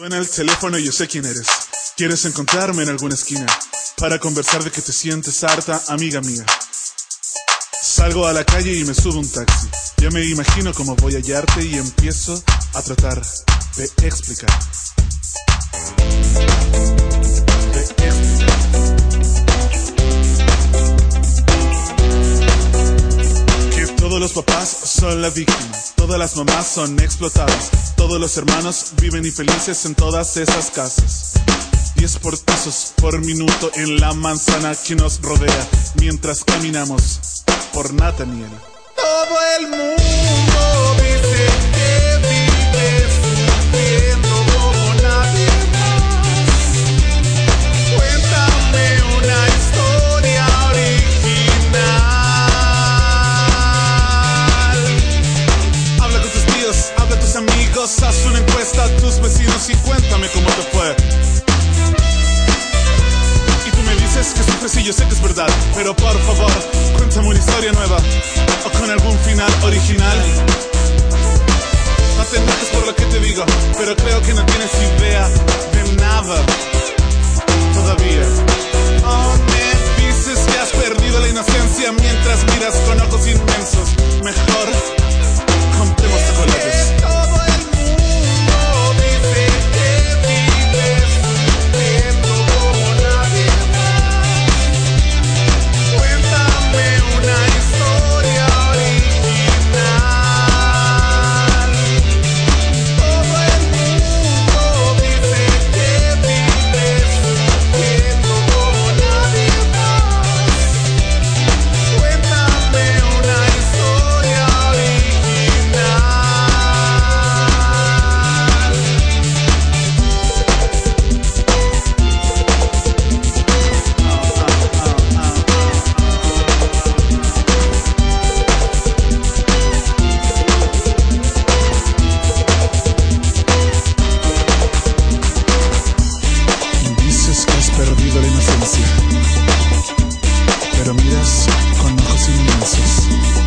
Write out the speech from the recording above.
Suena el teléfono y yo sé quién eres. Quieres encontrarme en alguna esquina para conversar de que te sientes harta, amiga mía. Salgo a la calle y me subo un taxi. Ya me imagino cómo voy a hallarte y empiezo a tratar de explicar. Papás son la víctima, todas las mamás son explotadas, todos los hermanos viven infelices en todas esas casas. Diez portazos por minuto en la manzana que nos rodea mientras caminamos por Nathaniel. Todo el mundo dice pero por favor, cuéntame una historia nueva o con algún final original. No te enojes por lo que te digo, pero creo que no tienes idea de nada todavía. Oh, me dices que has perdido la inocencia mientras miras con ojos inmensos. Mejor compremos chocolates. Pero miras con ojos inmensos.